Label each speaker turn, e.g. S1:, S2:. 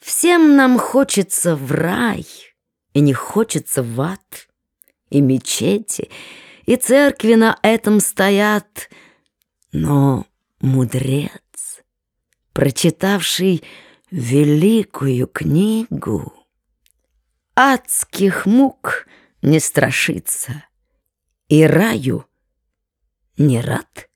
S1: Всем нам хочется в рай, и не хочется в ад, и мечети, и церкви на этом стоят. Но мудрец, прочитавший великую книгу, адских мук не страшится и раю не рад.